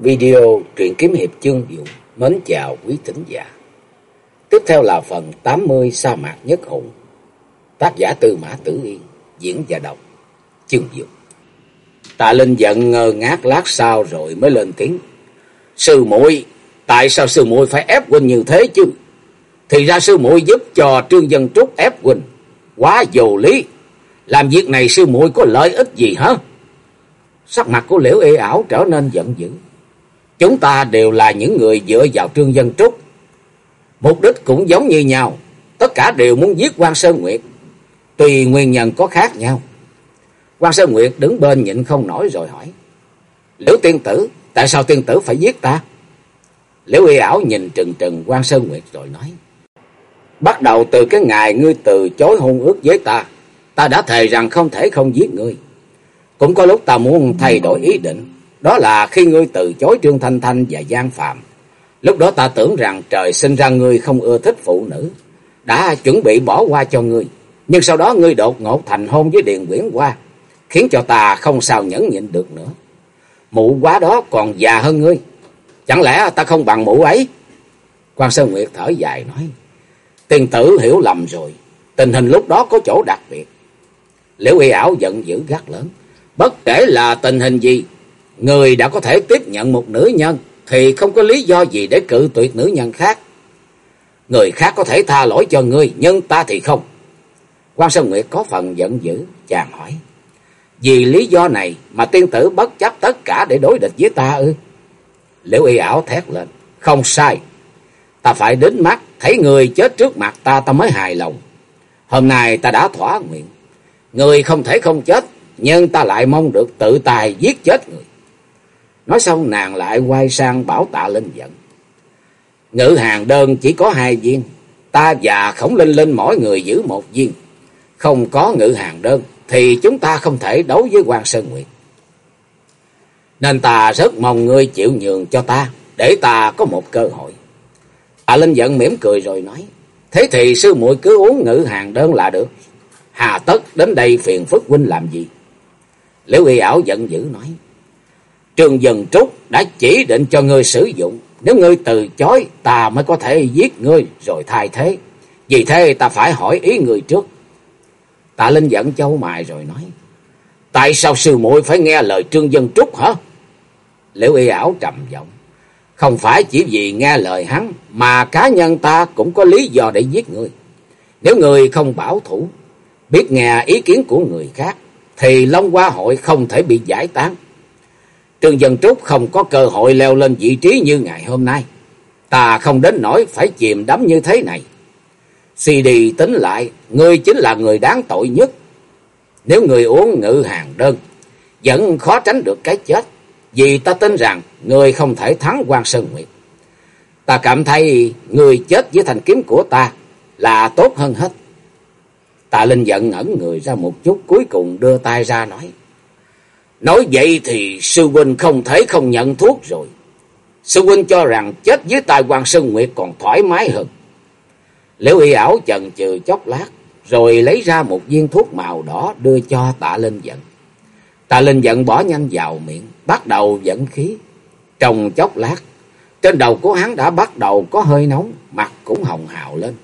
Video truyện kiếm hiệp chương vụ mến chào quý thính giả. Tiếp theo là phần 80 sa mạc nhất hùng. Tác giả Tư Mã Tử Yên, diễn và đọc chương vụ. Tạ Linh giận ngơ ngác lát sau rồi mới lên tiếng. Sư muội, tại sao sư muội phải ép huynh như thế chứ? Thì ra sư muội giúp cho Trương Dân Trúc ép huynh, quá vô lý. Làm việc này sư muội có lợi ích gì hả? Sắc mặt của Liễu Y ảo trở nên giận dữ. Chúng ta đều là những người dựa vào Trương Dân Trúc. Mục đích cũng giống như nhau. Tất cả đều muốn giết quan Sơn Nguyệt. Tùy nguyên nhân có khác nhau. quan Sơn Nguyệt đứng bên nhịn không nổi rồi hỏi. Liễu tiên tử, tại sao tiên tử phải giết ta? Liễu y ảo nhìn trừng trừng quan Sơn Nguyệt rồi nói. Bắt đầu từ cái ngày ngươi từ chối hôn ước với ta. Ta đã thề rằng không thể không giết ngươi. Cũng có lúc ta muốn thay đổi ý định. Đó là khi ngươi từ chối Trương Thanh Thanh và Giang Phạm. Lúc đó ta tưởng rằng trời sinh ra ngươi không ưa thích phụ nữ. Đã chuẩn bị bỏ qua cho ngươi. Nhưng sau đó ngươi đột ngột thành hôn với Điền Quyển qua. Khiến cho ta không sao nhẫn nhịn được nữa. Mụ quá đó còn già hơn ngươi. Chẳng lẽ ta không bằng mụ ấy? quan Sơn Nguyệt thở dài nói. Tiền tử hiểu lầm rồi. Tình hình lúc đó có chỗ đặc biệt. Liễu y ảo giận dữ gắt lớn. Bất kể là tình hình gì, người đã có thể tiếp nhận một nữ nhân thì không có lý do gì để cự tuyệt nữ nhân khác. Người khác có thể tha lỗi cho ngươi, nhưng ta thì không. quan Sơn Nguyệt có phần giận dữ, chàng hỏi. Vì lý do này mà tiên tử bất chấp tất cả để đối địch với ta ư? Liễu y ảo thét lên. Không sai. Ta phải đến mắt, thấy người chết trước mặt ta ta mới hài lòng. Hôm nay ta đã thỏa nguyện. Người không thể không chết, nhưng ta lại mong được tự tài giết chết người. Nói xong nàng lại quay sang bảo tạ linh giận. Ngự hàng đơn chỉ có hai viên, ta và khổng linh linh mỗi người giữ một viên. Không có ngự hàng đơn thì chúng ta không thể đấu với quan Sơn Nguyệt. Nên ta rất mong ngươi chịu nhường cho ta, để ta có một cơ hội. Tạ Linh giận mỉm cười rồi nói, thế thì sư muội cứ uống ngự hàng đơn là được. Hà tất đến đây phiền phức huynh làm gì? Liễu y ảo giận dữ nói. Trường Dần Trúc đã chỉ định cho ngươi sử dụng. Nếu ngươi từ chối, ta mới có thể giết ngươi rồi thay thế. Vì thế ta phải hỏi ý người trước. Tạ Linh giận châu mài rồi nói. Tại sao sư muội phải nghe lời Trương Dân Trúc hả? Liễu y ảo trầm giọng. Không phải chỉ vì nghe lời hắn, mà cá nhân ta cũng có lý do để giết ngươi. Nếu người không bảo thủ, biết nghe ý kiến của người khác, thì Long Hoa hội không thể bị giải tán. Trương Dân Trúc không có cơ hội leo lên vị trí như ngày hôm nay. Ta không đến nỗi phải chìm đắm như thế này. Suy đi tính lại, ngươi chính là người đáng tội nhất. Nếu người uống ngự hàng đơn, vẫn khó tránh được cái chết. Vì ta tin rằng người không thể thắng quan Sơn Nguyệt. Ta cảm thấy người chết với thành kiếm của ta là tốt hơn hết. Tạ Linh giận ngẩn người ra một chút cuối cùng đưa tay ra nói. Nói vậy thì sư huynh không thể không nhận thuốc rồi. Sư huynh cho rằng chết dưới tài quan Sơn Nguyệt còn thoải mái hơn. Liễu y ảo chần chừ chốc lát, rồi lấy ra một viên thuốc màu đỏ đưa cho tạ Linh giận. Tạ Linh giận bỏ nhanh vào miệng, bắt đầu dẫn khí. Trong chốc lát, trên đầu của hắn đã bắt đầu có hơi nóng, mặt cũng hồng hào lên.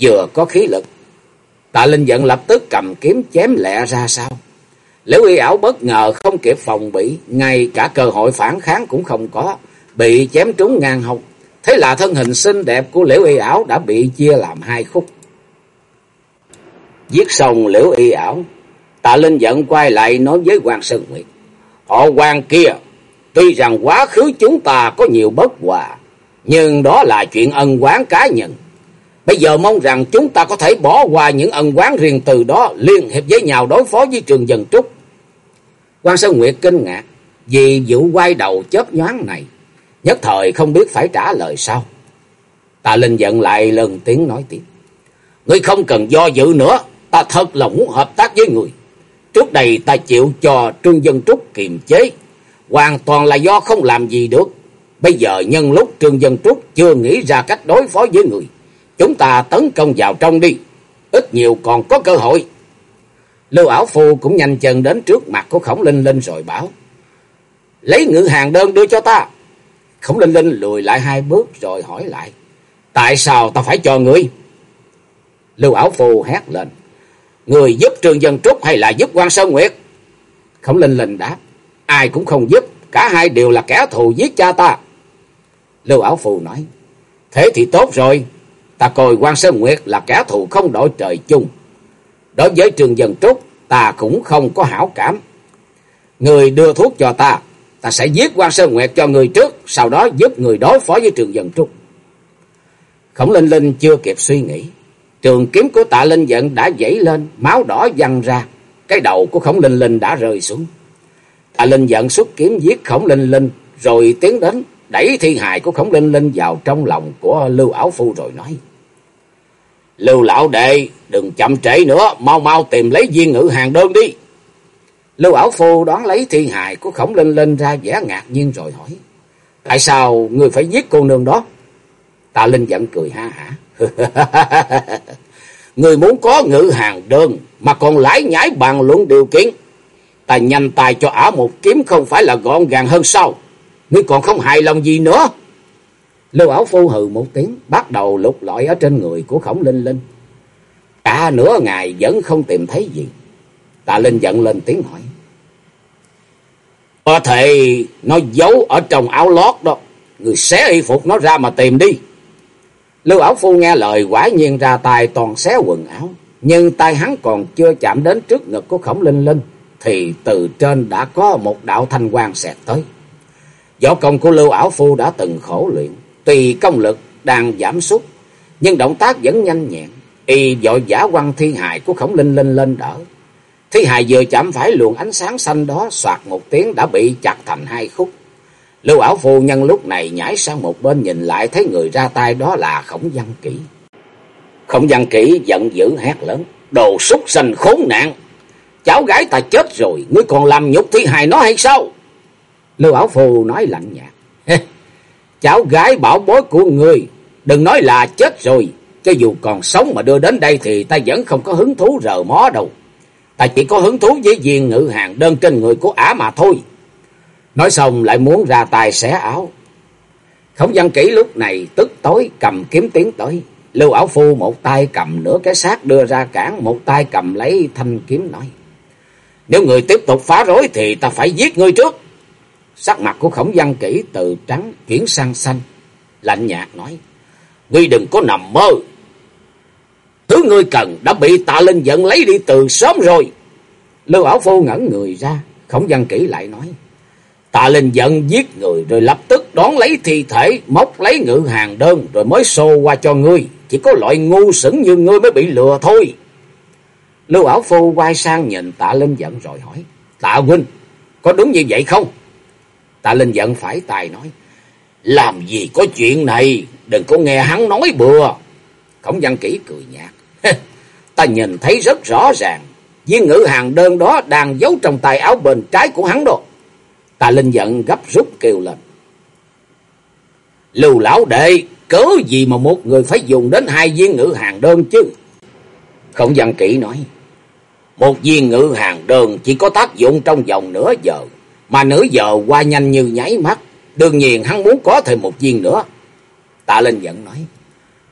Vừa có khí lực, Tạ Linh giận lập tức cầm kiếm chém lẹ ra sau. Liễu y ảo bất ngờ không kịp phòng bị, ngay cả cơ hội phản kháng cũng không có, bị chém trúng ngang hông. Thế là thân hình xinh đẹp của liễu y ảo đã bị chia làm hai khúc. Giết xong liễu y ảo, tạ linh giận quay lại nói với quan Sơn Nguyệt. Họ quan kia, tuy rằng quá khứ chúng ta có nhiều bất hòa, nhưng đó là chuyện ân quán cá nhân. Bây giờ mong rằng chúng ta có thể bỏ qua những ân quán riêng từ đó, liên hiệp với nhau đối phó với trường dân trúc. quan Sơn Nguyệt kinh ngạc vì vụ quay đầu chớp nhoáng này, nhất thời không biết phải trả lời sao. Tà Linh giận lại lần tiếng nói tiếp. Ngươi không cần do dự nữa, ta thật lòng muốn hợp tác với người. Trước đây ta chịu cho Trương Dân Trúc kiềm chế, hoàn toàn là do không làm gì được. Bây giờ nhân lúc Trương Dân Trúc chưa nghĩ ra cách đối phó với người, chúng ta tấn công vào trong đi, ít nhiều còn có cơ hội. Lưu ảo phu cũng nhanh chân đến trước mặt của khổng linh linh rồi bảo. Lấy ngự hàng đơn đưa cho ta. Khổng Linh Linh lùi lại hai bước rồi hỏi lại. Tại sao ta phải cho ngươi? Lưu Ảo Phù hét lên. Người giúp Trường Dân Trúc hay là giúp quan Sơn Nguyệt? Khổng Linh Linh đáp. Ai cũng không giúp. Cả hai đều là kẻ thù giết cha ta. Lưu Ảo Phù nói. Thế thì tốt rồi. Ta coi quan Sơn Nguyệt là kẻ thù không đổi trời chung. Đối với Trường Dân Trúc, ta cũng không có hảo cảm. Người đưa thuốc cho ta, ta sẽ giết quan Sơn Nguyệt cho người trước, sau đó giúp người đối phó với Trường Dân Trúc. Khổng Linh Linh chưa kịp suy nghĩ. Trường kiếm của tạ Linh giận đã dãy lên, máu đỏ văng ra. Cái đầu của Khổng Linh Linh đã rơi xuống. Tạ Linh giận xuất kiếm giết Khổng Linh Linh, rồi tiến đến, đẩy thi hài của Khổng Linh Linh vào trong lòng của Lưu Ảo Phu rồi nói. Lưu lão đệ, đừng chậm trễ nữa, mau mau tìm lấy viên ngữ hàng đơn đi. Lưu ảo phu đoán lấy thi hài của khổng linh linh ra vẻ ngạc nhiên rồi hỏi. Tại sao người phải giết cô nương đó? Tạ Linh giận cười ha hả. người muốn có ngữ hàng đơn mà còn lãi nhãi bàn luận điều kiện. Ta nhanh tay cho ả một kiếm không phải là gọn gàng hơn sao? Ngươi còn không hài lòng gì nữa? Lưu ảo phu hừ một tiếng, bắt đầu lục lọi ở trên người của khổng linh linh. Cả nửa ngày vẫn không tìm thấy gì. Tạ Linh giận lên tiếng hỏi. Có thể nó giấu ở trong áo lót đó. Người xé y phục nó ra mà tìm đi. Lưu ảo phu nghe lời quả nhiên ra tay toàn xé quần áo. Nhưng tay hắn còn chưa chạm đến trước ngực của khổng linh linh. Thì từ trên đã có một đạo thanh quang xẹt tới. Võ công của Lưu ảo phu đã từng khổ luyện. Tùy công lực đang giảm sút. Nhưng động tác vẫn nhanh nhẹn. Y dội giả quăng thi hài của khổng linh linh lên đỡ. Thi hài vừa chạm phải luồng ánh sáng xanh đó soạt một tiếng đã bị chặt thành hai khúc. Lưu ảo phu nhân lúc này nhảy sang một bên nhìn lại thấy người ra tay đó là khổng văn kỹ. Khổng văn kỹ giận dữ hét lớn. Đồ súc sanh khốn nạn. Cháu gái ta chết rồi. Ngươi còn làm nhục thi hài nó hay sao? Lưu ảo phu nói lạnh nhạt. cháu gái bảo bối của ngươi. Đừng nói là chết rồi. Cho dù còn sống mà đưa đến đây thì ta vẫn không có hứng thú rờ mó đâu. Ta chỉ có hứng thú với viên ngự hàng đơn trên người của ả mà thôi. Nói xong lại muốn ra tay xé áo. Khổng văn kỹ lúc này tức tối cầm kiếm tiến tới. Lưu ảo phu một tay cầm nửa cái xác đưa ra cản, một tay cầm lấy thanh kiếm nói. Nếu người tiếp tục phá rối thì ta phải giết ngươi trước. Sắc mặt của khổng văn kỹ từ trắng chuyển sang xanh. Lạnh nhạt nói. Ngươi đừng có nằm mơ. Thứ ngươi cần đã bị tạ linh giận lấy đi từ sớm rồi. Lưu ảo phu ngẩn người ra. Khổng văn kỹ lại nói. Tạ linh giận giết người rồi lập tức đón lấy thi thể, móc lấy ngự hàng đơn rồi mới xô qua cho ngươi. Chỉ có loại ngu sững như ngươi mới bị lừa thôi. Lưu ảo phu quay sang nhìn tạ linh giận rồi hỏi. Tạ huynh, có đúng như vậy không? Tạ linh giận phải tài nói. Làm gì có chuyện này, đừng có nghe hắn nói bừa. Khổng văn kỹ cười nhạt. Ta nhìn thấy rất rõ ràng, viên ngữ hàng đơn đó đang giấu trong tay áo bên trái của hắn đó. Tạ Linh giận gấp rút kêu lên. Lưu lão đệ, cớ gì mà một người phải dùng đến hai viên ngữ hàng đơn chứ? Khổng văn kỹ nói. Một viên ngữ hàng đơn chỉ có tác dụng trong vòng nửa giờ. Mà nửa giờ qua nhanh như nháy mắt. Đương nhiên hắn muốn có thêm một viên nữa. Tạ Linh giận nói.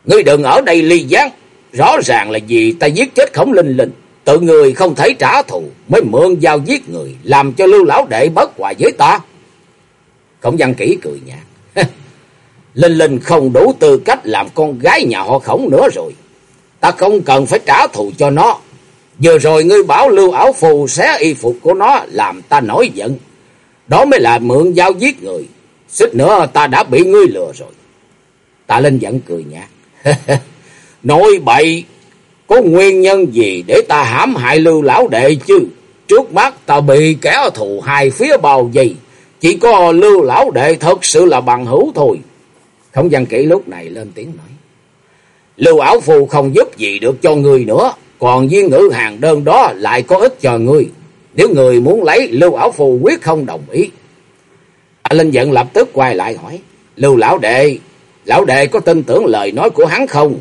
Ngươi đừng ở đây ly gián. Rõ ràng là vì ta giết chết khổng linh linh. Tự người không thể trả thù. Mới mượn dao giết người. Làm cho lưu lão đệ bất hòa với ta. Khổng văn kỹ cười nhạt. linh linh không đủ tư cách làm con gái nhà họ khổng nữa rồi. Ta không cần phải trả thù cho nó. Vừa rồi ngươi bảo lưu ảo phù xé y phục của nó, làm ta nổi giận. Đó mới là mượn dao giết người. Xích nữa ta đã bị ngươi lừa rồi. Tạ Linh vẫn cười nhạt. Nói bậy, có nguyên nhân gì để ta hãm hại lưu lão đệ chứ? Trước mắt ta bị kẻ thù hai phía bao vây. Chỉ có lưu lão đệ thật sự là bằng hữu thôi. Không gian kỹ lúc này lên tiếng nói. Lưu ảo phù không giúp gì được cho người nữa. Còn viên ngữ hàng đơn đó lại có ích cho ngươi. Nếu người muốn lấy lưu ảo phù quyết không đồng ý. Tạ Linh giận lập tức quay lại hỏi. Lưu lão đệ, lão đệ có tin tưởng lời nói của hắn không?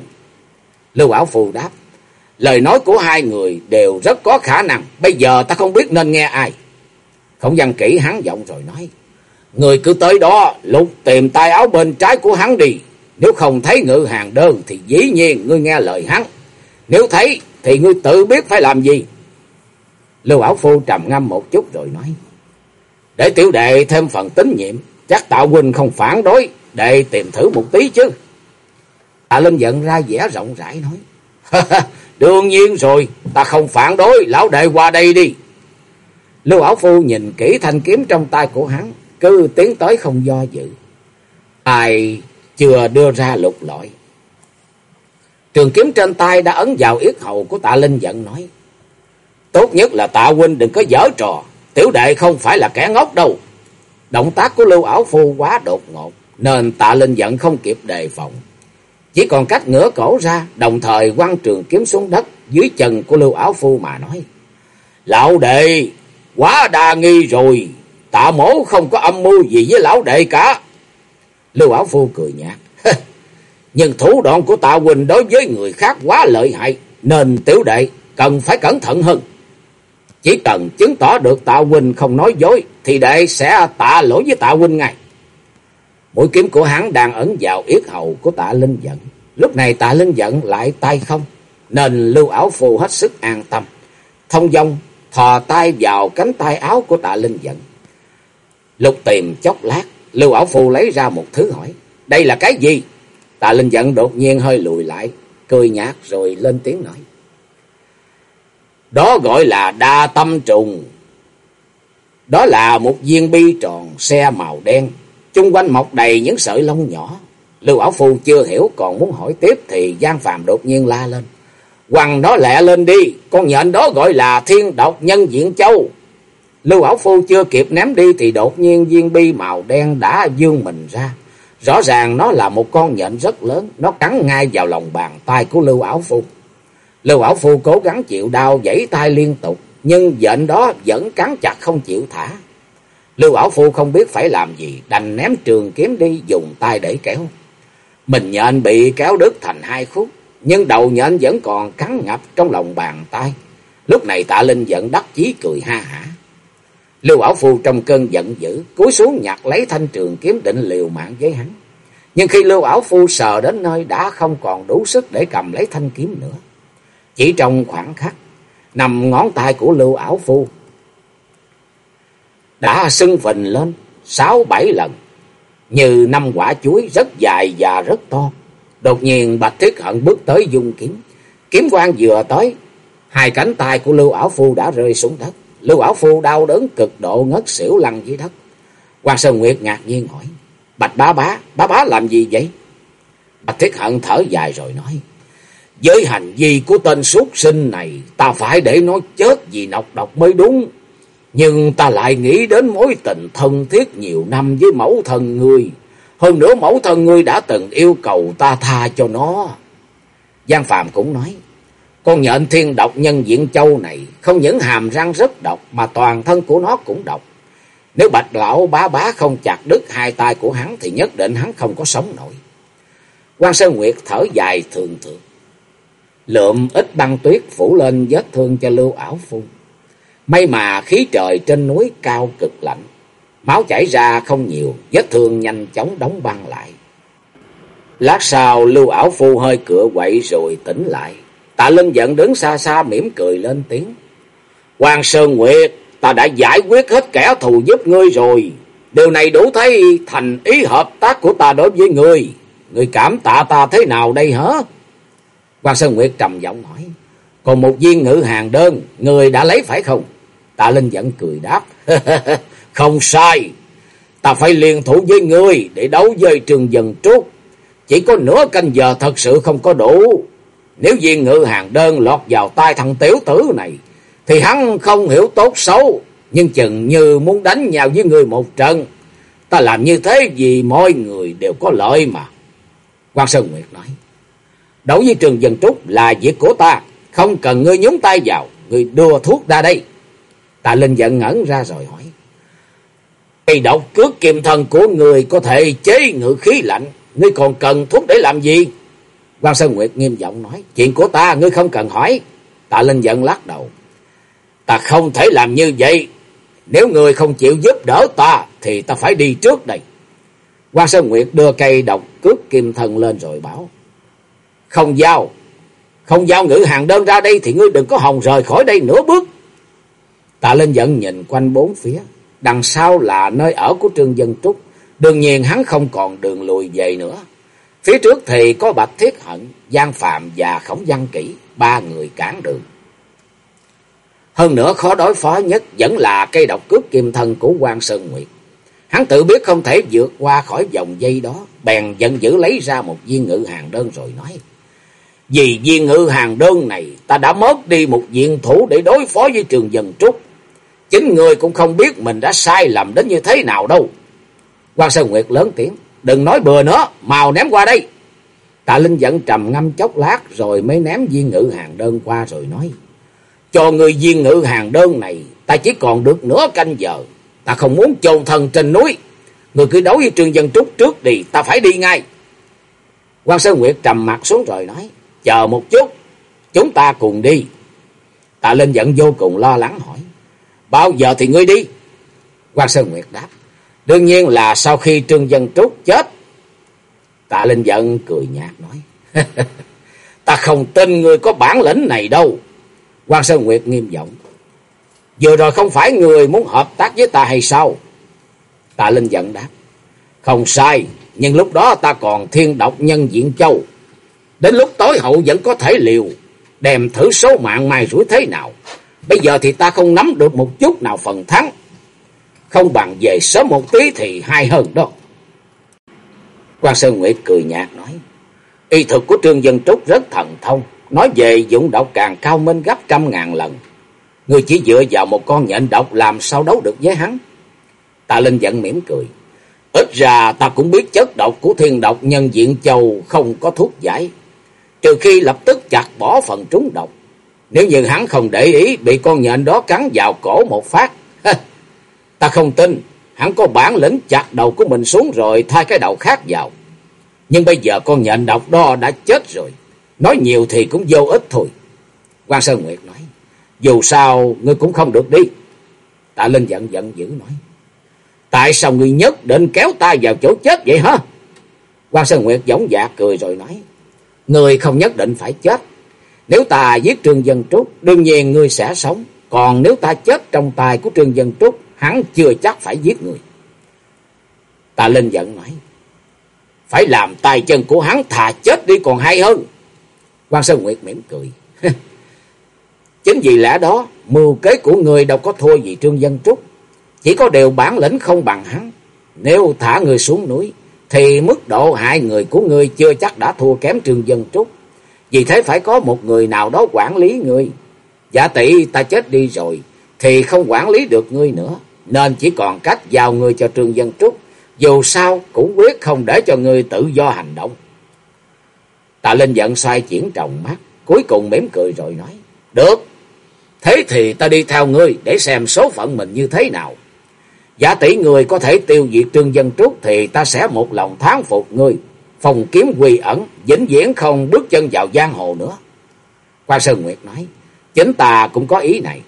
Lưu ảo phù đáp. Lời nói của hai người đều rất có khả năng. Bây giờ ta không biết nên nghe ai. Không văn kỹ hắn giọng rồi nói. Người cứ tới đó lục tìm tay áo bên trái của hắn đi. Nếu không thấy ngự hàng đơn thì dĩ nhiên ngươi nghe lời hắn. Nếu thấy thì ngươi tự biết phải làm gì. Lưu Ảo Phu trầm ngâm một chút rồi nói. Để tiểu đệ thêm phần tín nhiệm. Chắc tạo Huynh không phản đối. để tìm thử một tí chứ. Tạ Linh giận ra vẻ rộng rãi nói. Đương nhiên rồi. Ta không phản đối. Lão đệ qua đây đi. Lưu Ảo Phu nhìn kỹ thanh kiếm trong tay của hắn. Cứ tiến tới không do dự. Ai chưa đưa ra lục lọi. Trường kiếm trên tay đã ấn vào yết hầu của tạ Linh giận nói. Tốt nhất là tạ huynh đừng có dở trò. Tiểu đệ không phải là kẻ ngốc đâu. Động tác của lưu ảo phu quá đột ngột. Nên tạ Linh giận không kịp đề phòng. Chỉ còn cách ngửa cổ ra. Đồng thời quăng trường kiếm xuống đất. Dưới chân của lưu ảo phu mà nói. Lão đệ, quá đa nghi rồi. Tạ mổ không có âm mưu gì với lão đệ cả. Lưu ảo phu cười nhạt. Nhưng thủ đoạn của tạ huynh đối với người khác quá lợi hại. Nên tiểu đệ cần phải cẩn thận hơn. Chỉ cần chứng tỏ được tạ huynh không nói dối. Thì đệ sẽ tạ lỗi với tạ huynh ngay. Mũi kiếm của hắn đang ẩn vào yết hầu của tạ linh giận. Lúc này tạ linh giận lại tay không. Nên lưu ảo phù hết sức an tâm. Thông dong, thò tay vào cánh tay áo của tạ linh giận. Lục tìm chốc lát. Lưu ảo phù lấy ra một thứ hỏi. Đây là cái gì? Tạ linh giận đột nhiên hơi lùi lại. Cười nhạt rồi lên tiếng nói. Đó gọi là đa tâm trùng. Đó là một viên bi tròn xe màu đen. Trung quanh mọc đầy những sợi lông nhỏ. Lưu Ảo Phu chưa hiểu còn muốn hỏi tiếp thì Giang Phàm đột nhiên la lên. Quăng nó lẹ lên đi, con nhện đó gọi là thiên độc nhân diện châu. Lưu Ảo Phu chưa kịp ném đi thì đột nhiên viên bi màu đen đã dương mình ra. Rõ ràng nó là một con nhện rất lớn, nó cắn ngay vào lòng bàn tay của Lưu Ảo Phu. Lưu bảo Phu cố gắng chịu đau, giãy tay liên tục, nhưng dện đó vẫn cắn chặt không chịu thả. Lưu bảo Phu không biết phải làm gì, đành ném trường kiếm đi dùng tay để kéo. Mình nhện bị kéo đứt thành hai khúc, nhưng đầu nhện vẫn còn cắn ngập trong lòng bàn tay. Lúc này Tạ Linh giận đắc chí cười ha hả. Lưu bảo Phu trong cơn giận dữ, cúi xuống nhặt lấy thanh trường kiếm định liều mạng với hắn. Nhưng khi Lưu bảo Phu sờ đến nơi đã không còn đủ sức để cầm lấy thanh kiếm nữa. Chỉ trong khoảng khắc, nằm ngón tay của Lưu Ảo Phu đã sưng phình lên sáu bảy lần, như năm quả chuối rất dài và rất to. Đột nhiên Bạch Thiết Hận bước tới dung kiếm, kiếm quang vừa tới, hai cánh tay của Lưu Ảo Phu đã rơi xuống đất. Lưu Ảo Phu đau đớn cực độ ngất xỉu lăn dưới đất. Quan Sơn Nguyệt ngạc nhiên hỏi, Bạch bá bá, bá bá làm gì vậy? Bạch Thiết Hận thở dài rồi nói, với hành vi của tên súc sinh này, ta phải để nó chết vì nọc độc mới đúng. Nhưng ta lại nghĩ đến mối tình thân thiết nhiều năm với mẫu thân ngươi. Hơn nữa mẫu thân ngươi đã từng yêu cầu ta tha cho nó. Giang Phạm cũng nói, con nhện thiên độc nhân diện châu này không những hàm răng rất độc mà toàn thân của nó cũng độc. Nếu bạch lão bá bá không chặt đứt hai tay của hắn thì nhất định hắn không có sống nổi. quan Sơn Nguyệt thở dài thường thường. Lượm ít băng tuyết phủ lên vết thương cho lưu ảo phu. May mà khí trời trên núi cao cực lạnh. Máu chảy ra không nhiều, vết thương nhanh chóng đóng băng lại. Lát sau lưu ảo phu hơi cựa quậy rồi tỉnh lại. Tạ Linh giận đứng xa xa mỉm cười lên tiếng. Hoàng Sơn Nguyệt, ta đã giải quyết hết kẻ thù giúp ngươi rồi. Điều này đủ thấy thành ý hợp tác của ta đối với ngươi. Ngươi cảm tạ ta thế nào đây hả? Quan Sơn Nguyệt trầm giọng hỏi. Còn một viên ngữ hàng đơn, người đã lấy phải không? Tạ Linh vẫn cười đáp. không sai. Ta phải liên thủ với ngươi để đấu với trường dần trúc. Chỉ có nửa canh giờ thật sự không có đủ. Nếu viên ngữ hàng đơn lọt vào tay thằng tiểu tử này, thì hắn không hiểu tốt xấu, nhưng chừng như muốn đánh nhau với người một trận. Ta làm như thế vì mọi người đều có lợi mà. Quan Sơn Nguyệt nói, đấu với trường dân trúc là việc của ta, không cần ngươi nhúng tay vào, ngươi đưa thuốc ra đây. Tạ Linh giận ngẩn ra rồi hỏi, Cây độc cước kiềm thần của người có thể chế ngự khí lạnh, ngươi còn cần thuốc để làm gì? Quan Sơn Nguyệt nghiêm giọng nói, chuyện của ta ngươi không cần hỏi. Tạ Linh giận lắc đầu. Ta không thể làm như vậy. Nếu người không chịu giúp đỡ ta, thì ta phải đi trước đây. Quan Sơn Nguyệt đưa cây độc cước kim thân lên rồi bảo. Không giao, không giao ngữ hàng đơn ra đây thì ngươi đừng có hòng rời khỏi đây nửa bước. Tạ Linh giận nhìn quanh bốn phía, đằng sau là nơi ở của Trương Dân Trúc, đương nhiên hắn không còn đường lùi về nữa. Phía trước thì có Bạch Thiết Hận, Giang Phạm và Khổng Văn Kỷ, ba người cản đường. Hơn nữa khó đối phó nhất vẫn là cây độc cước kim thân của quan Sơn Nguyệt. Hắn tự biết không thể vượt qua khỏi vòng dây đó, bèn giận dữ lấy ra một viên ngự hàng đơn rồi nói. Vì viên ngự hàng đơn này, ta đã mất đi một diện thủ để đối phó với trường dân trúc. Chính người cũng không biết mình đã sai lầm đến như thế nào đâu. quan Sơn Nguyệt lớn tiếng, đừng nói bừa nữa, màu ném qua đây. Tạ Linh giận trầm ngâm chốc lát rồi mới ném viên ngự hàng đơn qua rồi nói. Cho người viên ngự hàng đơn này, ta chỉ còn được nửa canh giờ. Ta không muốn chôn thần trên núi. Người cứ đấu với Trương Dân Trúc trước đi, ta phải đi ngay. quan Sơn Nguyệt trầm mặt xuống rồi nói, chờ một chút, chúng ta cùng đi. Tạ Linh giận vô cùng lo lắng hỏi, bao giờ thì ngươi đi? quan Sơn Nguyệt đáp, đương nhiên là sau khi Trương Dân Trúc chết. Tạ Linh giận cười nhạt nói, ta không tin ngươi có bản lĩnh này đâu. quan Sơn Nguyệt nghiêm giọng, Vừa rồi không phải người muốn hợp tác với ta hay sao? Tạ Linh giận đáp. Không sai, nhưng lúc đó ta còn thiên độc nhân diện châu. Đến lúc tối hậu vẫn có thể liều, đem thử số mạng mai rủi thế nào. Bây giờ thì ta không nắm được một chút nào phần thắng. Không bằng về sớm một tí thì hay hơn đó. quan Sơn Nguyệt cười nhạt nói. Y thực của Trương Dân Trúc rất thần thông. Nói về dụng độc càng cao minh gấp trăm ngàn lần. người chỉ dựa vào một con nhện độc làm sao đấu được với hắn. Tạ Linh giận mỉm cười. Ít ra ta cũng biết chất độc của thiên độc nhân diện châu không có thuốc giải. Trừ khi lập tức chặt bỏ phần trúng độc. Nếu như hắn không để ý, bị con nhện đó cắn vào cổ một phát. ta không tin hắn có bản lĩnh chặt đầu của mình xuống rồi thay cái đầu khác vào. Nhưng bây giờ con nhện độc đó đã chết rồi. Nói nhiều thì cũng vô ích thôi. quan Sơn Nguyệt nói. Dù sao, ngươi cũng không được đi. Tạ Linh giận giận dữ nói. Tại sao ngươi nhất định kéo ta vào chỗ chết vậy hả? quan Sơn Nguyệt giống dạ cười rồi nói người không nhất định phải chết. Nếu ta giết Trương Dân Trúc, đương nhiên ngươi sẽ sống. Còn nếu ta chết trong tay của Trương Dân Trúc, hắn chưa chắc phải giết người. Tạ Linh giận nói. Phải làm tay chân của hắn thà chết đi còn hay hơn. quan Sơn Nguyệt mỉm cười. Chính vì lẽ đó, mưu kế của người đâu có thua gì Trương Dân Trúc. Chỉ có điều bản lĩnh không bằng hắn. Nếu thả người xuống núi, thì mức độ hại người của ngươi chưa chắc đã thua kém Trương Dân Trúc. Vì thế phải có một người nào đó quản lý ngươi. Giả tỷ ta chết đi rồi, thì không quản lý được ngươi nữa. Nên chỉ còn cách giao người cho Trương Dân Trúc. Dù sao cũng quyết không để cho ngươi tự do hành động. Tạ Linh giận xoay chuyển trọng mắt, cuối cùng mỉm cười rồi nói. Được, Thế thì ta đi theo ngươi để xem số phận mình như thế nào. Giả tỷ người có thể tiêu diệt trương dân trúc thì ta sẽ một lòng thán phục ngươi. Phòng kiếm quỳ ẩn, vĩnh viễn không bước chân vào giang hồ nữa. Qua Sơn Nguyệt nói, chính ta cũng có ý này.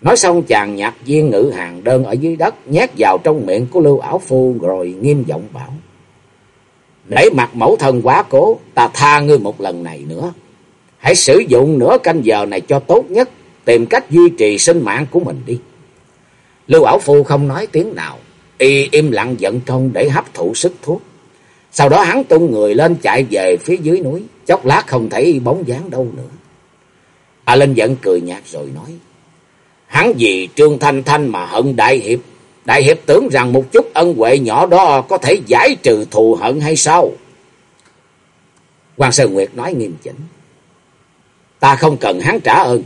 Nói xong chàng nhặt viên ngữ hàng đơn ở dưới đất nhét vào trong miệng của Lưu Ảo Phu rồi nghiêm giọng bảo. Để mặt mẫu thân quá cố, ta tha ngươi một lần này nữa. Hãy sử dụng nửa canh giờ này cho tốt nhất tìm cách duy trì sinh mạng của mình đi. Lưu Ảo Phu không nói tiếng nào, y im lặng giận công để hấp thụ sức thuốc. Sau đó hắn tung người lên chạy về phía dưới núi, chốc lát không thấy bóng dáng đâu nữa. A Linh giận cười nhạt rồi nói, hắn vì Trương Thanh Thanh mà hận Đại Hiệp, Đại Hiệp tưởng rằng một chút ân huệ nhỏ đó có thể giải trừ thù hận hay sao? Quan Sơn Nguyệt nói nghiêm chỉnh, ta không cần hắn trả ơn.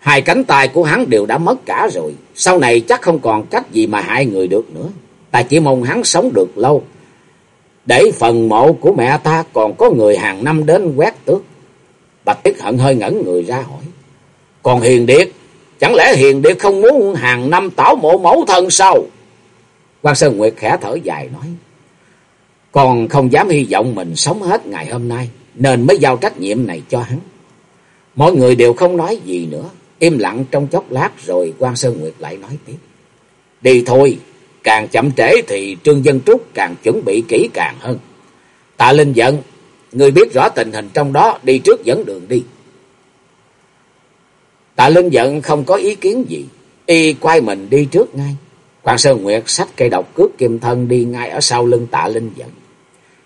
Hai cánh tay của hắn đều đã mất cả rồi. Sau này chắc không còn cách gì mà hại người được nữa. Ta chỉ mong hắn sống được lâu. Để phần mộ của mẹ ta còn có người hàng năm đến quét tước. Bạch Tiết Hận hơi ngẩn người ra hỏi. Còn Hiền Điệt, chẳng lẽ Hiền Điệt không muốn hàng năm tảo mộ mẫu thân sao? quan Sơn Nguyệt khẽ thở dài nói. Còn không dám hy vọng mình sống hết ngày hôm nay, nên mới giao trách nhiệm này cho hắn. Mọi người đều không nói gì nữa. Im lặng trong chốc lát rồi quan Sơn Nguyệt lại nói tiếp. Đi thôi, càng chậm trễ thì Trương Dân Trúc càng chuẩn bị kỹ càng hơn. Tạ Linh giận, người biết rõ tình hình trong đó, đi trước dẫn đường đi. Tạ Linh giận không có ý kiến gì, y quay mình đi trước ngay. Quan Sơn Nguyệt sách cây độc cước kim thân đi ngay ở sau lưng Tạ Linh giận.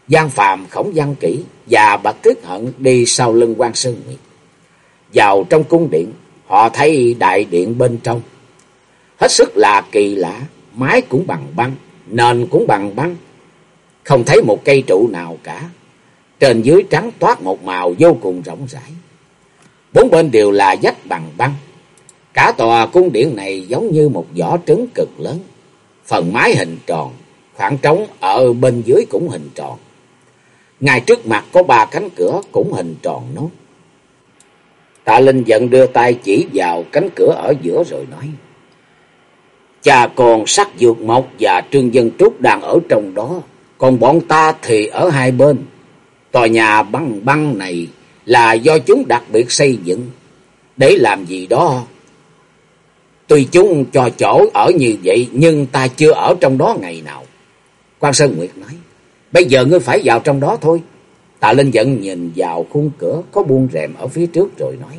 Giang Phàm khổng văn kỹ và Bạch Tuyết Hận đi sau lưng quan Sơn Nguyệt. Vào trong cung điện, họ thấy đại điện bên trong. Hết sức là kỳ lạ, mái cũng bằng băng, nền cũng bằng băng. Không thấy một cây trụ nào cả. Trên dưới trắng toát một màu vô cùng rộng rãi. Bốn bên đều là vách bằng băng. Cả tòa cung điện này giống như một vỏ trứng cực lớn. Phần mái hình tròn, khoảng trống ở bên dưới cũng hình tròn. Ngay trước mặt có ba cánh cửa cũng hình tròn nốt. Tạ Linh giận đưa tay chỉ vào cánh cửa ở giữa rồi nói. Cha con sắc dược mộc và trương dân trúc đang ở trong đó. Còn bọn ta thì ở hai bên. Tòa nhà băng băng này là do chúng đặc biệt xây dựng. Để làm gì đó. Tuy chúng cho chỗ ở như vậy, nhưng ta chưa ở trong đó ngày nào. Quan Sơn Nguyệt nói. Bây giờ ngươi phải vào trong đó thôi. Tạ Linh dẫn nhìn vào khung cửa có buông rèm ở phía trước rồi nói.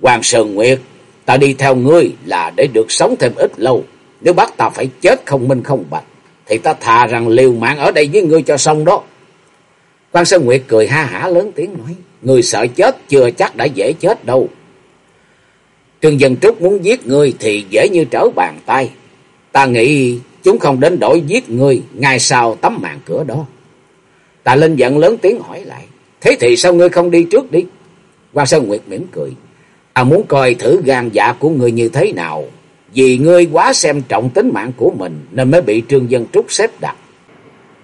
Hoàng Sơn Nguyệt, ta đi theo ngươi là để được sống thêm ít lâu. Nếu bắt ta phải chết không minh không bạch, thì ta thà rằng liều mạng ở đây với ngươi cho xong đó. Quan Sơn Nguyệt cười ha hả lớn tiếng nói. Ngươi sợ chết chưa chắc đã dễ chết đâu. Trương Dân Trúc muốn giết ngươi thì dễ như trở bàn tay. Ta nghĩ chúng không đến đổi giết ngươi ngay sau tấm màn cửa đó. Tà Linh giận lớn tiếng hỏi lại. Thế thì sao ngươi không đi trước đi? Quan Sơn Nguyệt mỉm cười. Ta muốn coi thử gan dạ của ngươi như thế nào. Vì ngươi quá xem trọng tính mạng của mình nên mới bị Trương Dân Trúc xếp đặt.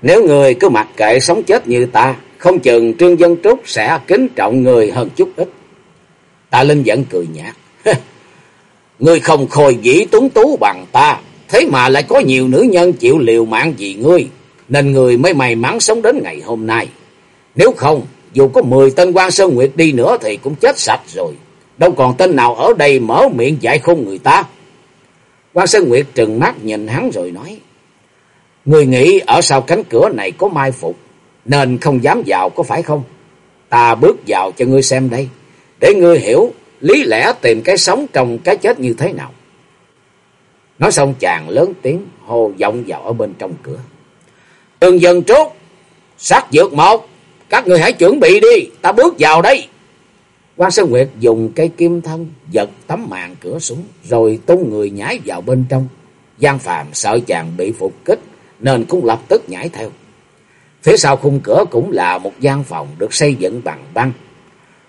Nếu ngươi cứ mặc kệ sống chết như ta, không chừng Trương Dân Trúc sẽ kính trọng người hơn chút ít. Tạ Linh vẫn cười nhạt. ngươi không khôi dĩ tuấn tú bằng ta, thế mà lại có nhiều nữ nhân chịu liều mạng vì ngươi, nên người mới may mắn sống đến ngày hôm nay. Nếu không, dù có mười tên quan Sơn Nguyệt đi nữa thì cũng chết sạch rồi. Đâu còn tên nào ở đây mở miệng dạy khôn người ta. quan Sơn Nguyệt trừng mắt nhìn hắn rồi nói. Người nghĩ ở sau cánh cửa này có mai phục, nên không dám vào có phải không? Ta bước vào cho ngươi xem đây, để ngươi hiểu lý lẽ tìm cái sống trong cái chết như thế nào. Nói xong chàng lớn tiếng hô giọng vào ở bên trong cửa. Từng dần trốt, sát dược một, các người hãy chuẩn bị đi, ta bước vào đây. quan Sơn Nguyệt dùng cây kim thân giật tấm màn cửa xuống, rồi tung người nhảy vào bên trong. Giang Phạm sợ chàng bị phục kích, nên cũng lập tức nhảy theo. Phía sau khung cửa cũng là một gian phòng được xây dựng bằng băng.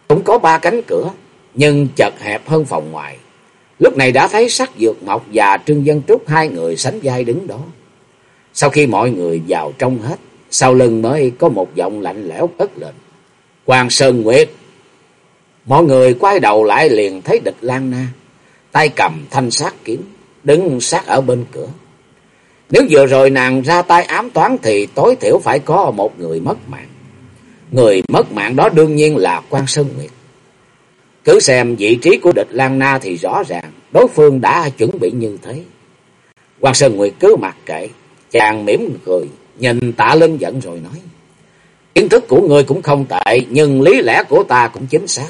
Cũng có ba cánh cửa, nhưng chật hẹp hơn phòng ngoài. Lúc này đã thấy sắc dược mộc và Trương Dân Trúc hai người sánh vai đứng đó. Sau khi mọi người vào trong hết, sau lưng mới có một giọng lạnh lẽo ất lên. Hoàng Sơn Nguyệt! Mọi người quay đầu lại liền thấy địch Lan Na, tay cầm thanh sát kiếm, đứng sát ở bên cửa. Nếu vừa rồi nàng ra tay ám toán thì tối thiểu phải có một người mất mạng. Người mất mạng đó đương nhiên là quan Sơn Nguyệt. Cứ xem vị trí của địch Lan Na thì rõ ràng đối phương đã chuẩn bị như thế. Quan Sơn Nguyệt cứ mặc kệ, chàng mỉm cười, nhìn tạ Linh giận rồi nói. Kiến thức của ngươi cũng không tệ, nhưng lý lẽ của ta cũng chính xác.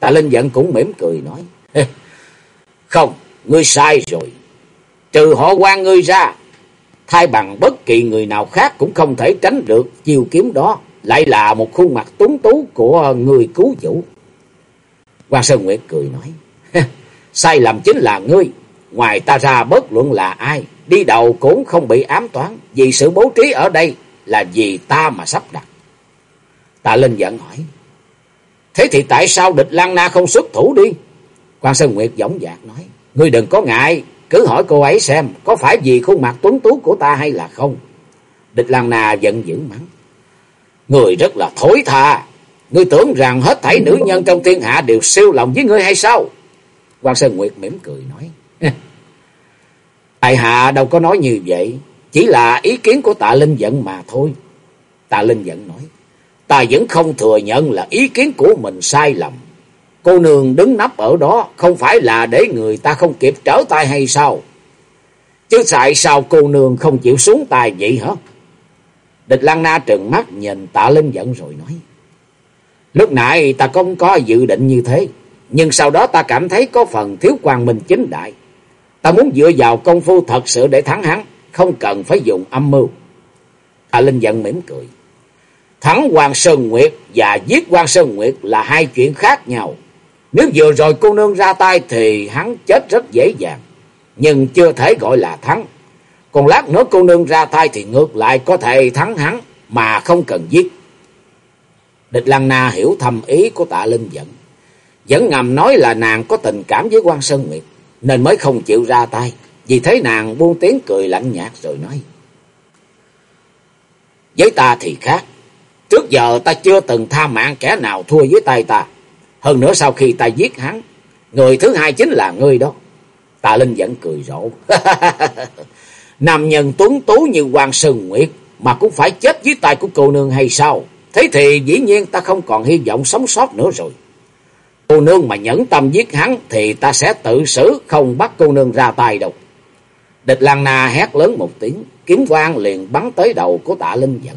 Tạ Linh giận cũng mỉm cười nói. Không, ngươi sai rồi. Trừ họ quan ngươi ra, thay bằng bất kỳ người nào khác cũng không thể tránh được chiêu kiếm đó. Lại là một khuôn mặt tuấn tú của người cứu vũ Quan Sơn Nguyệt cười nói. Sai lầm chính là ngươi. Ngoài ta ra bất luận là ai. Đi đầu cũng không bị ám toán. Vì sự bố trí ở đây là vì ta mà sắp đặt. Tạ Linh giận hỏi. Thế thì tại sao địch Lan Na không xuất thủ đi? Quan Sơn Nguyệt dõng dạc nói. Ngươi đừng có ngại. Cứ hỏi cô ấy xem. Có phải vì khuôn mặt tuấn tú của ta hay là không? Địch Lan Na giận dữ mắng. Người rất là thối tha. Ngươi tưởng rằng hết thảy nữ nhân trong thiên hạ đều siêu lòng với ngươi hay sao? Quan Sơn Nguyệt mỉm cười nói. Tại hạ đâu có nói như vậy. Chỉ là ý kiến của tạ Linh giận mà thôi. Tạ Linh giận nói. Ta vẫn không thừa nhận là ý kiến của mình sai lầm. Cô nương đứng nấp ở đó không phải là để người ta không kịp trở tay hay sao? Chứ tại sao cô nương không chịu xuống tay vậy hả? Địch Lan Na trừng mắt nhìn tạ Linh giận rồi nói. Lúc nãy ta không có dự định như thế. Nhưng sau đó ta cảm thấy có phần thiếu quan minh chính đại. Ta muốn dựa vào công phu thật sự để thắng hắn. Không cần phải dùng âm mưu. Tạ Linh giận mỉm cười. Thắng Hoàng Sơn Nguyệt và giết Hoàng Sơn Nguyệt là hai chuyện khác nhau. Nếu vừa rồi cô nương ra tay thì hắn chết rất dễ dàng. Nhưng chưa thể gọi là thắng. Còn lát nữa cô nương ra tay thì ngược lại có thể thắng hắn mà không cần giết. Địch Lăng Na hiểu thầm ý của tạ Linh dẫn. Vẫn ngầm nói là nàng có tình cảm với quan Sơn Nguyệt. Nên mới không chịu ra tay. Vì thế nàng buông tiếng cười lạnh nhạt rồi nói. Với ta thì khác. Trước giờ ta chưa từng tha mạng kẻ nào thua dưới tay ta. Hơn nữa sau khi ta giết hắn. Người thứ hai chính là ngươi đó. Tạ Linh vẫn cười rộ. Nam nhân tuấn tú như Hoàng Sơn Nguyệt mà cũng phải chết dưới tay của cô nương hay sao? Thế thì dĩ nhiên ta không còn hy vọng sống sót nữa rồi. Cô nương mà nhẫn tâm giết hắn thì ta sẽ tự xử không bắt cô nương ra tay đâu. Địch Lan Na hét lớn một tiếng, kiếm quang liền bắn tới đầu của tạ Linh Dận.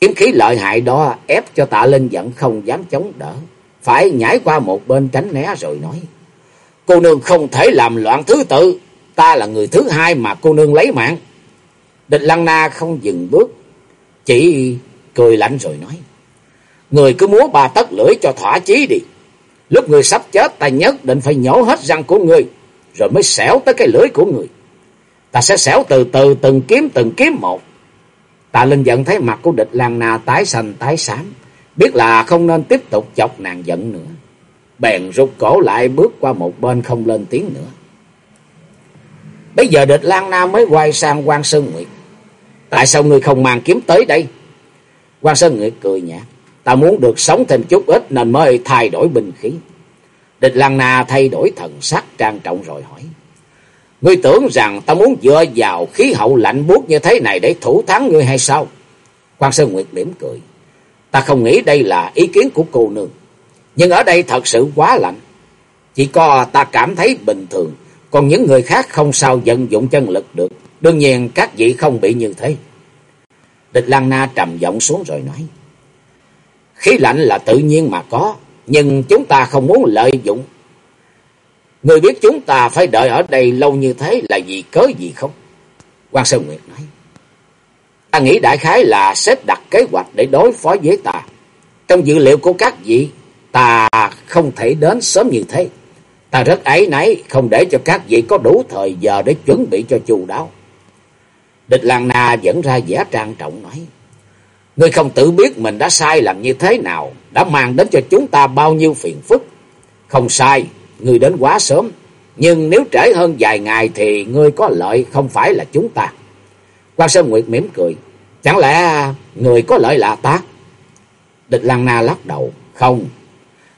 Kiếm khí lợi hại đó ép cho tạ Linh Dận không dám chống đỡ. Phải nhảy qua một bên tránh né rồi nói. Cô nương không thể làm loạn thứ tự. Ta là người thứ hai mà cô nương lấy mạng. Địch Lăng Na không dừng bước. Chỉ cười lạnh rồi nói. Người cứ múa ba tấc lưỡi cho thỏa chí đi. Lúc người sắp chết, ta nhất định phải nhổ hết răng của người. Rồi mới xẻo tới cái lưỡi của người. Ta sẽ xẻo từ từ, từng kiếm từng kiếm một. Tạ Linh giận thấy mặt của địch Lan Na tái xanh, tái xám. Biết là không nên tiếp tục chọc nàng giận nữa. Bèn rụt cổ lại bước qua một bên không lên tiếng nữa. Bây giờ địch Lan Na mới quay sang quan Sơn Nguyệt. Tại sao ngươi không mang kiếm tới đây? quan Sơn Nguyệt cười nhạt. Ta muốn được sống thêm chút ít nên mới thay đổi binh khí. Địch Lan Na thay đổi thần sắc trang trọng rồi hỏi. Ngươi tưởng rằng ta muốn dựa vào khí hậu lạnh buốt như thế này để thủ thắng ngươi hay sao? quan Sơn Nguyệt mỉm cười. Ta không nghĩ đây là ý kiến của cô nương. Nhưng ở đây thật sự quá lạnh. Chỉ có ta cảm thấy bình thường. Còn những người khác không sao vận dụng chân lực được. Đương nhiên các vị không bị như thế. Địch Lan Na trầm giọng xuống rồi nói. Khí lạnh là tự nhiên mà có. Nhưng chúng ta không muốn lợi dụng. Người biết chúng ta phải đợi ở đây lâu như thế là vì cớ gì không? quan Sơn Nguyệt nói. Ta nghĩ đại khái là xếp đặt kế hoạch để đối phó với ta. Trong dữ liệu của các vị, ta không thể đến sớm như thế. Ta rất ấy nấy không để cho các vị có đủ thời giờ để chuẩn bị cho chu đáo. Địch Lan Na dẫn ra vẻ trang trọng nói. Ngươi không tự biết mình đã sai làm như thế nào, đã mang đến cho chúng ta bao nhiêu phiền phức. Không sai, ngươi đến quá sớm, nhưng nếu trễ hơn vài ngày thì ngươi có lợi không phải là chúng ta. Quan Sơn Nguyệt mỉm cười. Chẳng lẽ người có lợi là ta? Địch Lăng Na lắc đầu. Không.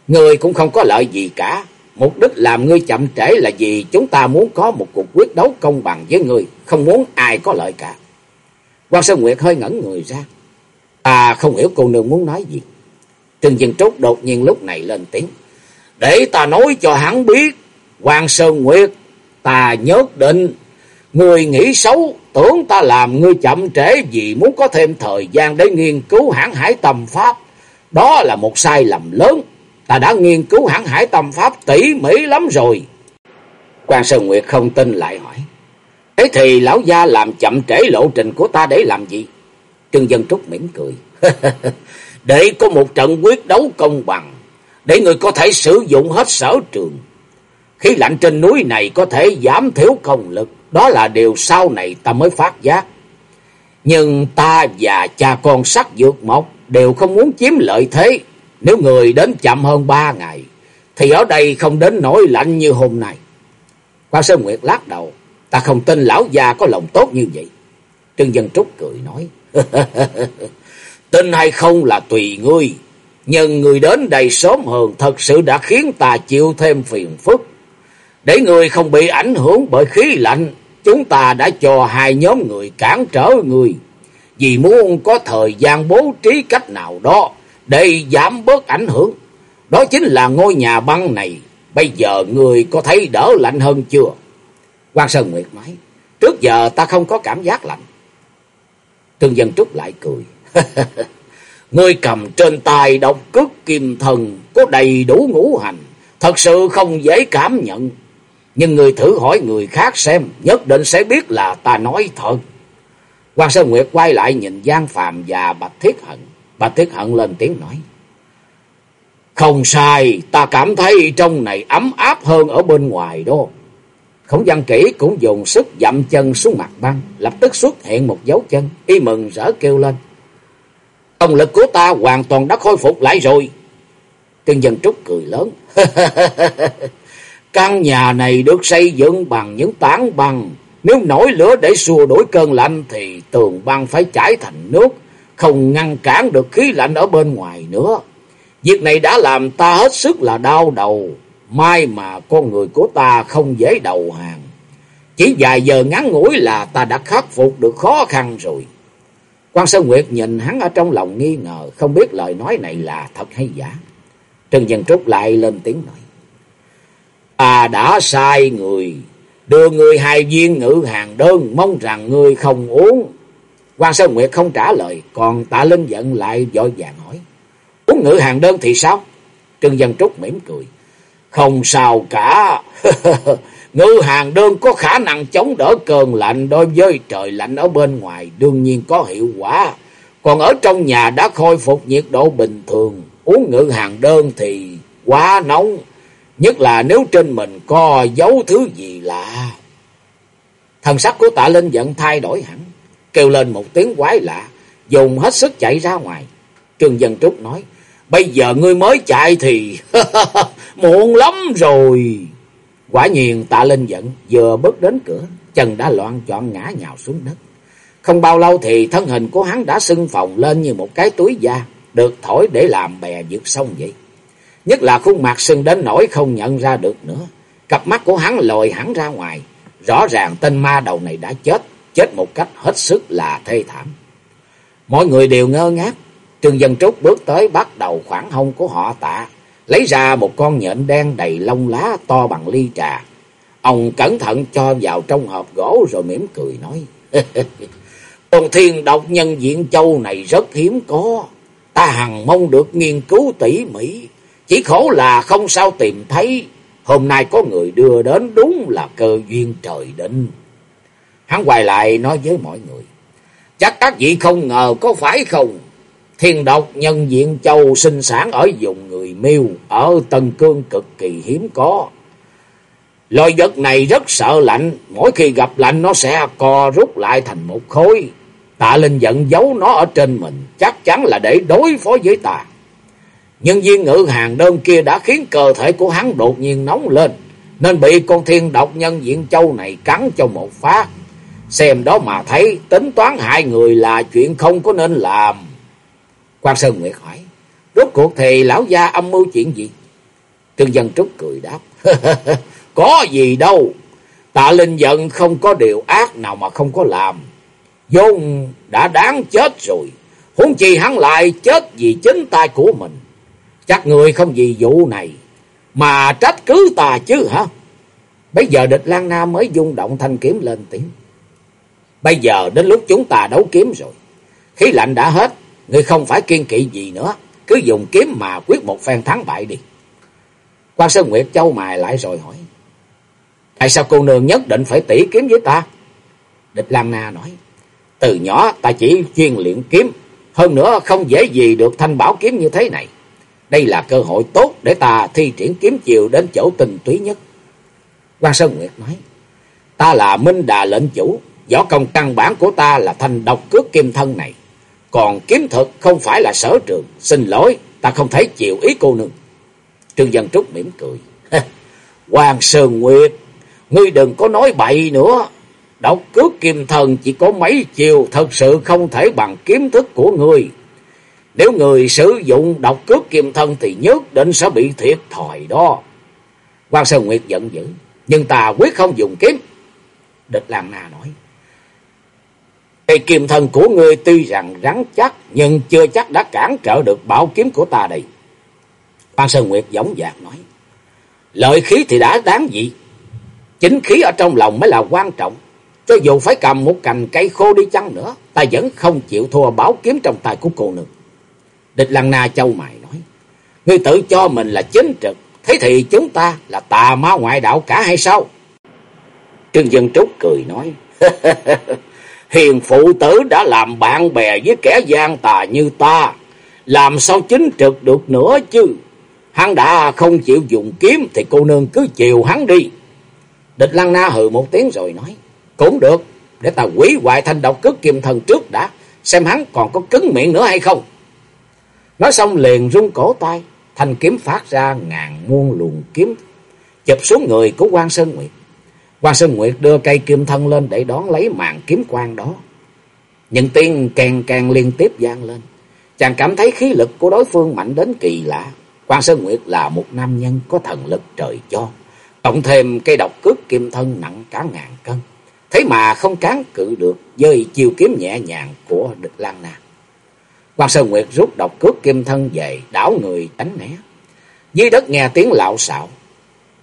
Người cũng không có lợi gì cả. Mục đích làm ngươi chậm trễ là vì chúng ta muốn có một cuộc quyết đấu công bằng với ngươi. Không muốn ai có lợi cả. Quan Sơn Nguyệt hơi ngẩn người ra. À không hiểu cô nương muốn nói gì. Trừng Dân Trúc đột nhiên lúc này lên tiếng. Để ta nói cho hắn biết. Quan Sơn Nguyệt. Ta nhớ định. Người nghĩ xấu, Tưởng ta làm ngươi chậm trễ vì muốn có thêm thời gian để nghiên cứu hãng hải tâm pháp. Đó là một sai lầm lớn. Ta đã nghiên cứu hãng hải tâm pháp tỉ mỉ lắm rồi. Quan Sơn Nguyệt không tin lại hỏi. Thế thì lão gia làm chậm trễ lộ trình của ta để làm gì? Trương Dân Trúc mỉm cười. để có một trận quyết đấu công bằng. Để người có thể sử dụng hết sở trường. Khí lạnh trên núi này có thể giảm thiểu công lực. Đó là điều sau này ta mới phát giác. Nhưng ta và cha con sắc dược mộc đều không muốn chiếm lợi thế. Nếu người đến chậm hơn ba ngày, thì ở đây không đến nỗi lạnh như hôm nay. Quan Sơn Nguyệt lắc đầu, ta không tin lão già có lòng tốt như vậy. Trương Dân Trúc cười nói, tin hay không là tùy ngươi. Nhưng người đến đây sớm hơn thật sự đã khiến ta chịu thêm phiền phức. Để người không bị ảnh hưởng bởi khí lạnh, chúng ta đã cho hai nhóm người cản trở người. Vì muốn có thời gian bố trí cách nào đó để giảm bớt ảnh hưởng. Đó chính là ngôi nhà băng này. Bây giờ người có thấy đỡ lạnh hơn chưa? Quan Sơn Nguyệt nói. Trước giờ ta không có cảm giác lạnh. Trương Dân Trúc lại cười. Ngươi cầm trên tay độc cước kim thần có đầy đủ ngũ hành. Thật sự không dễ cảm nhận. Nhưng người thử hỏi người khác xem, nhất định sẽ biết là ta nói thật. Quan Sơn Nguyệt quay lại nhìn Giang Phạm và Bạch Thiết Hận. Bạch Thiết Hận lên tiếng nói. Không sai, ta cảm thấy trong này ấm áp hơn ở bên ngoài đó. Khổng văn kỹ cũng dùng sức dậm chân xuống mặt băng, lập tức xuất hiện một dấu chân, y mừng rỡ kêu lên. Công lực của ta hoàn toàn đã khôi phục lại rồi. Tiên Dân Trúc cười lớn. Căn nhà này được xây dựng bằng những tảng băng. Nếu nổi lửa để xua đuổi cơn lạnh thì tường băng phải chảy thành nước, không ngăn cản được khí lạnh ở bên ngoài nữa. Việc này đã làm ta hết sức là đau đầu. Mai mà con người của ta không dễ đầu hàng. Chỉ vài giờ ngắn ngủi là ta đã khắc phục được khó khăn rồi. Quan Sơn Nguyệt nhìn hắn ở trong lòng nghi ngờ, không biết lời nói này là thật hay giả. Trần Dân Trúc lại lên tiếng nói. Ta đã sai người, đưa người hai viên ngữ hàng đơn, mong rằng người không uống. Quan Sơn Nguyệt không trả lời, còn tạ Linh giận lại vội vàng hỏi. Uống ngữ hàng đơn thì sao? Trần Dân Trúc mỉm cười. Không sao cả. Ngư hàng đơn có khả năng chống đỡ cơn lạnh đối với trời lạnh ở bên ngoài đương nhiên có hiệu quả. Còn ở trong nhà đã khôi phục nhiệt độ bình thường. Uống ngự hàng đơn thì quá nóng. Nhất là nếu trên mình có dấu thứ gì lạ. Thần sắc của tạ Linh giận thay đổi hẳn. Kêu lên một tiếng quái lạ. Dùng hết sức chạy ra ngoài. trường Dân Trúc nói. Bây giờ ngươi mới chạy thì muộn lắm rồi. Quả nhiên tạ Linh giận. Vừa bước đến cửa. Chân đã loạn chọn ngã nhào xuống đất. Không bao lâu thì thân hình của hắn đã sưng phồng lên như một cái túi da. Được thổi để làm bè vượt sông vậy. Nhất là khuôn mặt sưng đến nỗi không nhận ra được nữa. Cặp mắt của hắn lồi hẳn ra ngoài. Rõ ràng tên ma đầu này đã chết. Chết một cách hết sức là thê thảm. Mọi người đều ngơ ngác. Trương Dân Trúc bước tới bắt đầu khoảng hông của họ tạ. Lấy ra một con nhện đen đầy lông lá to bằng ly trà. Ông cẩn thận cho vào trong hộp gỗ rồi mỉm cười nói. Tôn thiên độc nhân diện châu này rất hiếm có. Ta hằng mong được nghiên cứu tỉ mỉ. Chỉ khổ là không sao tìm thấy. Hôm nay có người đưa đến đúng là cơ duyên trời định. Hắn quay lại nói với mọi người. Chắc các vị không ngờ có phải không? Thiên độc nhân diện châu sinh sản ở vùng người miêu. Ở Tân Cương cực kỳ hiếm có. Loài vật này rất sợ lạnh. Mỗi khi gặp lạnh nó sẽ co rút lại thành một khối. Tạ Linh giận giấu nó ở trên mình. Chắc chắn là để đối phó với ta. nhân viên ngự hàng đơn kia đã khiến cơ thể của hắn đột nhiên nóng lên. Nên bị con thiên độc nhân diện châu này cắn cho một phát. Xem đó mà thấy, tính toán hai người là chuyện không có nên làm. Quan Sơn Nguyệt hỏi. Rốt cuộc thì lão gia âm mưu chuyện gì? Trương Dân Trúc cười đáp. có gì đâu. Tạ Linh giận không có điều ác nào mà không có làm. Dung đã đáng chết rồi. Huống chi hắn lại chết vì chính tay của mình. Chắc người không vì vụ này. Mà trách cứ ta chứ hả? Bây giờ địch Lan Nam mới dung động thanh kiếm lên tiếng. Bây giờ đến lúc chúng ta đấu kiếm rồi. Khí lạnh đã hết. Ngươi không phải kiên kỵ gì nữa. Cứ dùng kiếm mà quyết một phen thắng bại đi. Quan Sơn Nguyệt châu mài lại rồi hỏi. Tại sao cô nương nhất định phải tỉ kiếm với ta? Địch Lan Na nói. Từ nhỏ ta chỉ chuyên luyện kiếm. Hơn nữa không dễ gì được thanh bảo kiếm như thế này. Đây là cơ hội tốt để ta thi triển kiếm chiều đến chỗ tình túy nhất. Quan Sơn Nguyệt nói. Ta là Minh Đà lệnh chủ. Võ công căn bản của ta là thanh độc cước kim thân này. Còn kiếm thuật không phải là sở trường. Xin lỗi, ta không thấy chịu ý cô nương. Trương Dân Trúc mỉm cười. Hoàng Sơn Nguyệt, ngươi đừng có nói bậy nữa. Độc cước kim thần chỉ có mấy chiều thật sự không thể bằng kiếm thức của ngươi. Nếu người sử dụng độc cước kim thân thì nhất định sẽ bị thiệt thòi đó. Quan Sơn Nguyệt giận dữ. Nhưng ta quyết không dùng kiếm. Địch Lan Na nói. Cây kim thần của ngươi tuy rằng rắn chắc. Nhưng chưa chắc đã cản trở được bảo kiếm của ta đây. Phan Sơn Nguyệt giống dạc nói. Lợi khí thì đã đáng gì. Chính khí ở trong lòng mới là quan trọng. Cho dù phải cầm một cành cây khô đi chăng nữa, ta vẫn không chịu thua bảo kiếm trong tay của cô nương. Địch Lăng Na châu mày nói, ngươi tự cho mình là chính trực, thế thì chúng ta là tà ma ngoại đạo cả hay sao? Trương Dân Trúc cười nói, hiền phụ tử đã làm bạn bè với kẻ gian tà như ta, làm sao chính trực được nữa chứ? Hắn đã không chịu dùng kiếm thì cô nương cứ chiều hắn đi. Địch Lăng Na hừ một tiếng rồi nói, cũng được, để ta quỷ hoại thanh độc cước kiềm thần trước đã, xem hắn còn có cứng miệng nữa hay không. Nói xong liền rung cổ tay, thanh kiếm phát ra ngàn muôn luồng kiếm, chụp xuống người của quan Sơn Nguyệt quan Sơn Nguyệt đưa cây kim thân lên để đón lấy màn kiếm quang đó. Những tiếng càng càng liên tiếp gian lên. Chàng cảm thấy khí lực của đối phương mạnh đến kỳ lạ. quan Sơn Nguyệt là một nam nhân có thần lực trời cho. Cộng thêm cây độc cước kim thân nặng cả ngàn cân. Thế mà không cán cự được với chiêu kiếm nhẹ nhàng của địch Lan Na. Quan Sơn Nguyệt rút độc cước kim thân về, đảo người tránh né. Dưới đất nghe tiếng lạo xạo.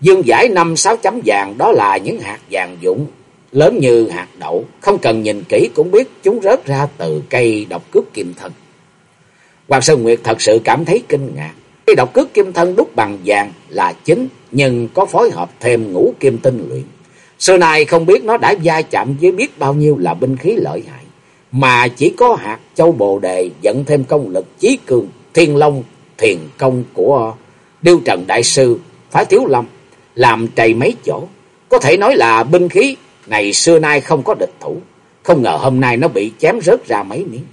Dương giải năm sáu chấm vàng đó là những hạt vàng dụng, lớn như hạt đậu. Không cần nhìn kỹ cũng biết chúng rớt ra từ cây độc cước kim thân. hoàng Sơn Nguyệt thật sự cảm thấy kinh ngạc. Cây độc cước kim thân đúc bằng vàng là chính, nhưng có phối hợp thêm ngũ kim tinh luyện. Xưa nay không biết nó đã gia chạm với biết bao nhiêu là binh khí lợi hại mà chỉ có hạt châu bồ đề dẫn thêm công lực chí cường thiên long thiền công của điêu trần đại sư phái thiếu lâm làm trầy mấy chỗ. Có thể nói là binh khí này xưa nay không có địch thủ. Không ngờ hôm nay nó bị chém rớt ra mấy miếng.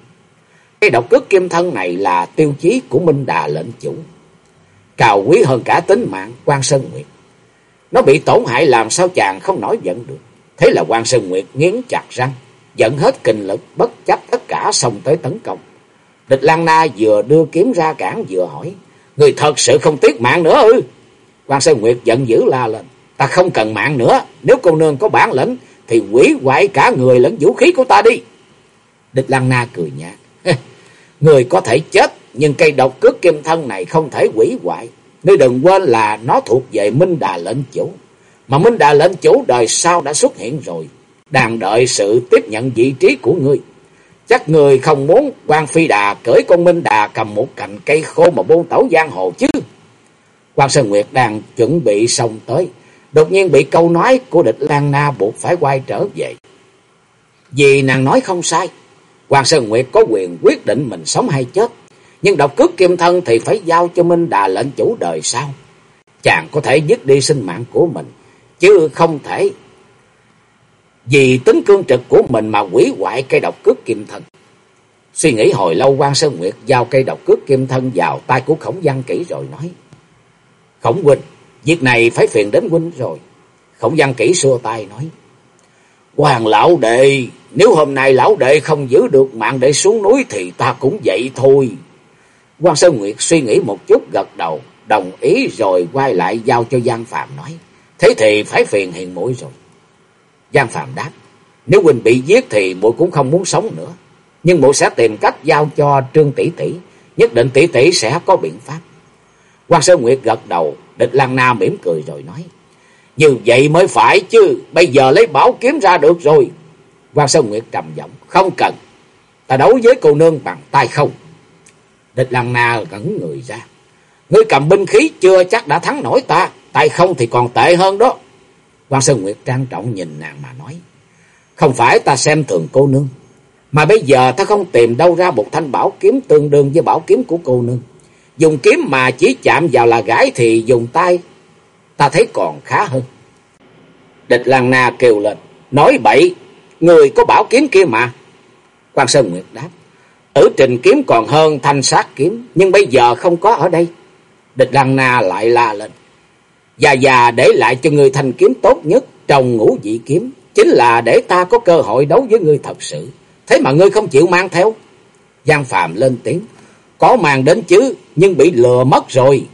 Cái độc cước kim thân này là tiêu chí của minh đà lệnh chủ. Cào quý hơn cả tính mạng quan sơn nguyệt. Nó bị tổn hại làm sao chàng không nổi giận được. Thế là quan sơn nguyệt nghiến chặt răng dẫn hết kinh lực bất chấp tất cả xông tới tấn công. Địch Lan Na vừa đưa kiếm ra cản vừa hỏi, người thật sự không tiếc mạng nữa ư? Quan Sơn Nguyệt giận dữ la lên, ta không cần mạng nữa, nếu cô nương có bản lĩnh thì quỷ hoại cả người lẫn vũ khí của ta đi. Địch Lan Na cười nhạt, người có thể chết, nhưng cây độc cước kim thân này không thể quỷ hoại. Ngươi đừng quên là nó thuộc về Minh Đà lệnh chủ, mà Minh Đà lệnh chủ đời sau đã xuất hiện rồi đang đợi sự tiếp nhận vị trí của ngươi. Chắc người không muốn quan Phi Đà cởi con Minh Đà cầm một cành cây khô mà buôn tẩu giang hồ chứ quan Sơn Nguyệt đang chuẩn bị xong tới, đột nhiên bị câu nói của địch Lan Na buộc phải quay trở về. Vì nàng nói không sai, quan Sơn Nguyệt có quyền quyết định mình sống hay chết, nhưng độc cước kim thân thì phải giao cho Minh Đà lệnh chủ đời sau. Chàng có thể dứt đi sinh mạng của mình, chứ không thể vì tính cương trực của mình mà quỷ hoại cây độc cước kim thân. Suy nghĩ hồi lâu quan Sơn Nguyệt giao cây độc cước kim thân vào tay của Khổng Văn Kỷ rồi nói. Khổng huynh, việc này phải phiền đến huynh rồi. Khổng Văn kỹ xua tay nói. Hoàng lão đệ, nếu hôm nay lão đệ không giữ được mạng để xuống núi thì ta cũng vậy thôi. Quan Sơn Nguyệt suy nghĩ một chút gật đầu, đồng ý rồi quay lại giao cho Giang Phạm nói. Thế thì phải phiền hiền mũi rồi. Giang Phạm đáp, nếu Quỳnh bị giết thì mũi cũng không muốn sống nữa. Nhưng mũi sẽ tìm cách giao cho Trương Tỷ Tỷ, nhất định Tỷ Tỷ sẽ có biện pháp. Quan Sơn Nguyệt gật đầu, địch Lan Na mỉm cười rồi nói, như vậy mới phải chứ, bây giờ lấy bảo kiếm ra được rồi. Quan Sơn Nguyệt trầm giọng, không cần, ta đấu với cô nương bằng tay không. Địch Lan Na ngẩn người ra, ngươi cầm binh khí chưa chắc đã thắng nổi ta, tay không thì còn tệ hơn đó. Quan Sơn Nguyệt trang trọng nhìn nàng mà nói. Không phải ta xem thường cô nương. Mà bây giờ ta không tìm đâu ra một thanh bảo kiếm tương đương với bảo kiếm của cô nương. Dùng kiếm mà chỉ chạm vào là gãi thì dùng tay. Ta thấy còn khá hơn. Địch Lan Na kêu lên. Nói bậy. Người có bảo kiếm kia mà. Quan Sơn Nguyệt đáp. Tử trình kiếm còn hơn thanh sát kiếm. Nhưng bây giờ không có ở đây. Địch Lan Na lại la lên. Già già để lại cho người thanh kiếm tốt nhất trong ngũ vị kiếm. Chính là để ta có cơ hội đấu với ngươi thật sự. Thế mà ngươi không chịu mang theo. Giang Phạm lên tiếng. Có mang đến chứ, nhưng bị lừa mất rồi.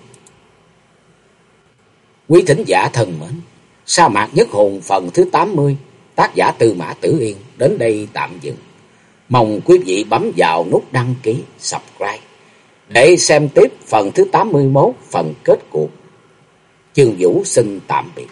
Quý thính giả thân mến. Sa mạc nhất hồn phần thứ 80. Tác giả Tư Mã Tử Yên. Đến đây tạm dừng. Mong quý vị bấm vào nút đăng ký, subscribe. Để xem tiếp phần thứ 81, phần kết cuộc. Chương Vũ xin tạm biệt.